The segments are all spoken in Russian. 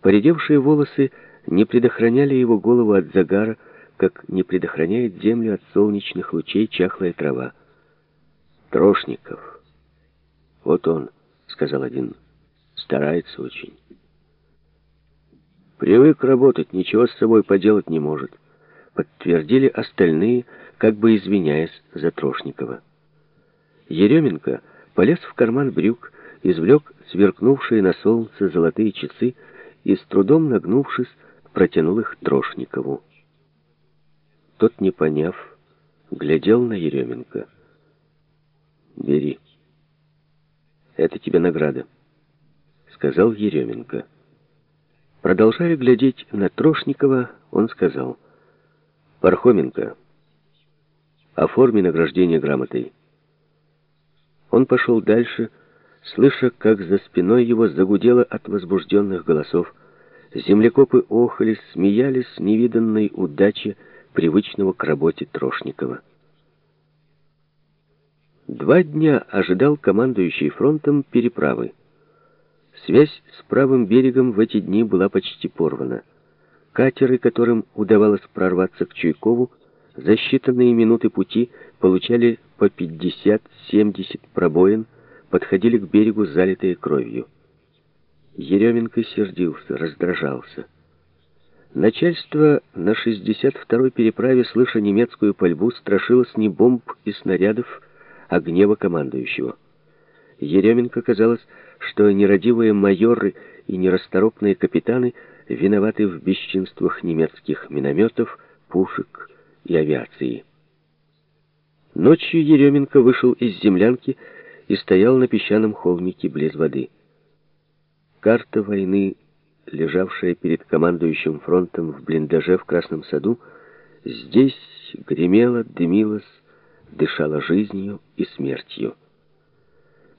Поредевшие волосы не предохраняли его голову от загара, как не предохраняет землю от солнечных лучей чахлая трава. «Трошников. Вот он», — сказал один, — «старается очень». «Привык работать, ничего с собой поделать не может», — подтвердили остальные, как бы извиняясь за Трошникова. Еременко полез в карман брюк, извлек сверкнувшие на солнце золотые часы и, с трудом нагнувшись, протянул их Трошникову. Тот, не поняв, глядел на Еременко. «Бери. Это тебе награда», — сказал Еременко. Продолжая глядеть на Трошникова, он сказал, «Пархоменко, оформи награждение грамотой». Он пошел дальше, слыша, как за спиной его загудело от возбужденных голосов. Землекопы охали, смеялись невиданной удаче привычного к работе Трошникова. Два дня ожидал командующий фронтом переправы. Связь с правым берегом в эти дни была почти порвана. Катеры, которым удавалось прорваться к Чуйкову, за считанные минуты пути получали по 50-70 пробоин, подходили к берегу, залитые кровью. Еременко сердился, раздражался. Начальство на 62-й переправе, слыша немецкую пальбу, страшилось не бомб и снарядов, а гнева командующего. Еременко казалось, что нерадивые майоры и нерасторопные капитаны виноваты в бесчинствах немецких минометов, пушек и авиации. Ночью Еременко вышел из землянки и стоял на песчаном холмике близ воды. Карта войны, лежавшая перед командующим фронтом в блиндаже в Красном саду, здесь гремела, дымилась, дышала жизнью и смертью.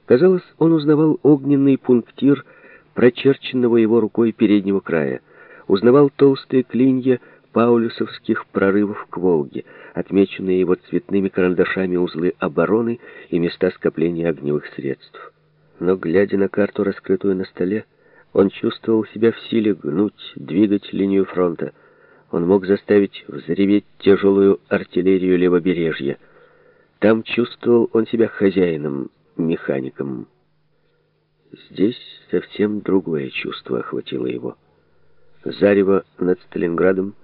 Казалось, он узнавал огненный пунктир, прочерченного его рукой переднего края, узнавал толстые клинья паулюсовских прорывов к Волге, отмеченные его цветными карандашами узлы обороны и места скопления огневых средств. Но, глядя на карту, раскрытую на столе, он чувствовал себя в силе гнуть, двигать линию фронта. Он мог заставить взреветь тяжелую артиллерию левобережья. Там чувствовал он себя хозяином, механиком. Здесь совсем другое чувство охватило его. Зарево над Сталинградом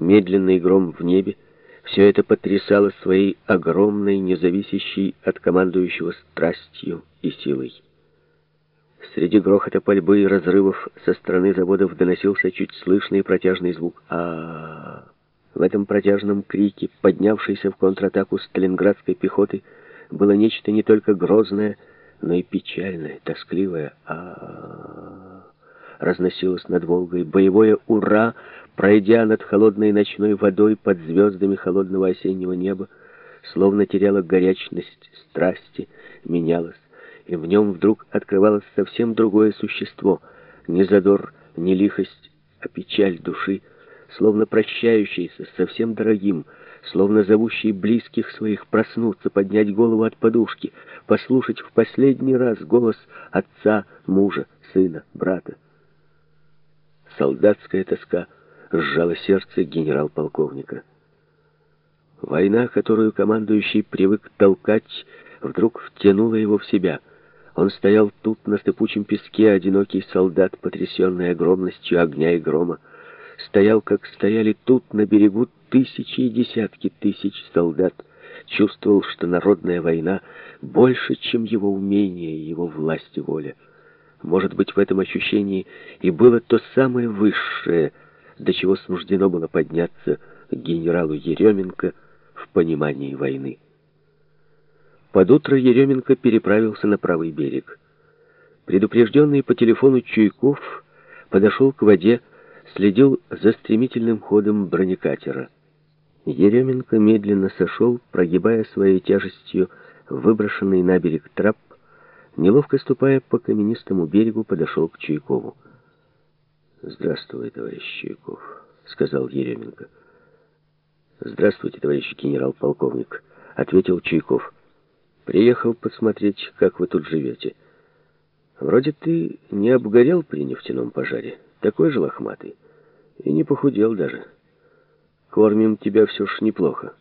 медленный гром в небе, все это потрясало своей огромной, независящей от командующего страстью и силой. Среди грохота пальбы и разрывов со стороны заводов доносился чуть слышный протяжный звук а. В этом протяжном крике, поднявшейся в контратаку сталинградской пехоты, было нечто не только грозное, но и печальное, тоскливое а, -а, -а разносилось над Волгой. Боевое «Ура!» Пройдя над холодной ночной водой под звездами холодного осеннего неба, словно теряла горячность страсти, менялась, и в нем вдруг открывалось совсем другое существо, не задор, не лихость, а печаль души, словно прощающийся с совсем дорогим, словно зовущий близких своих проснуться, поднять голову от подушки, послушать в последний раз голос отца, мужа, сына, брата. Солдатская тоска — сжало сердце генерал-полковника. Война, которую командующий привык толкать, вдруг втянула его в себя. Он стоял тут, на сыпучем песке, одинокий солдат, потрясенный огромностью огня и грома. Стоял, как стояли тут, на берегу, тысячи и десятки тысяч солдат. Чувствовал, что народная война больше, чем его умение, его власть и воля. Может быть, в этом ощущении и было то самое высшее — до чего суждено было подняться генералу Еременко в понимании войны. Под утро Еременко переправился на правый берег. Предупрежденный по телефону Чуйков подошел к воде, следил за стремительным ходом бронекатера. Еременко медленно сошел, прогибая своей тяжестью выброшенный на берег трап, неловко ступая по каменистому берегу, подошел к Чуйкову. «Здравствуй, товарищ Чуйков», — сказал Еременко. «Здравствуйте, товарищ генерал-полковник», — ответил Чуйков. «Приехал посмотреть, как вы тут живете. Вроде ты не обгорел при нефтяном пожаре. такой же лохматый. И не похудел даже. Кормим тебя все ж неплохо.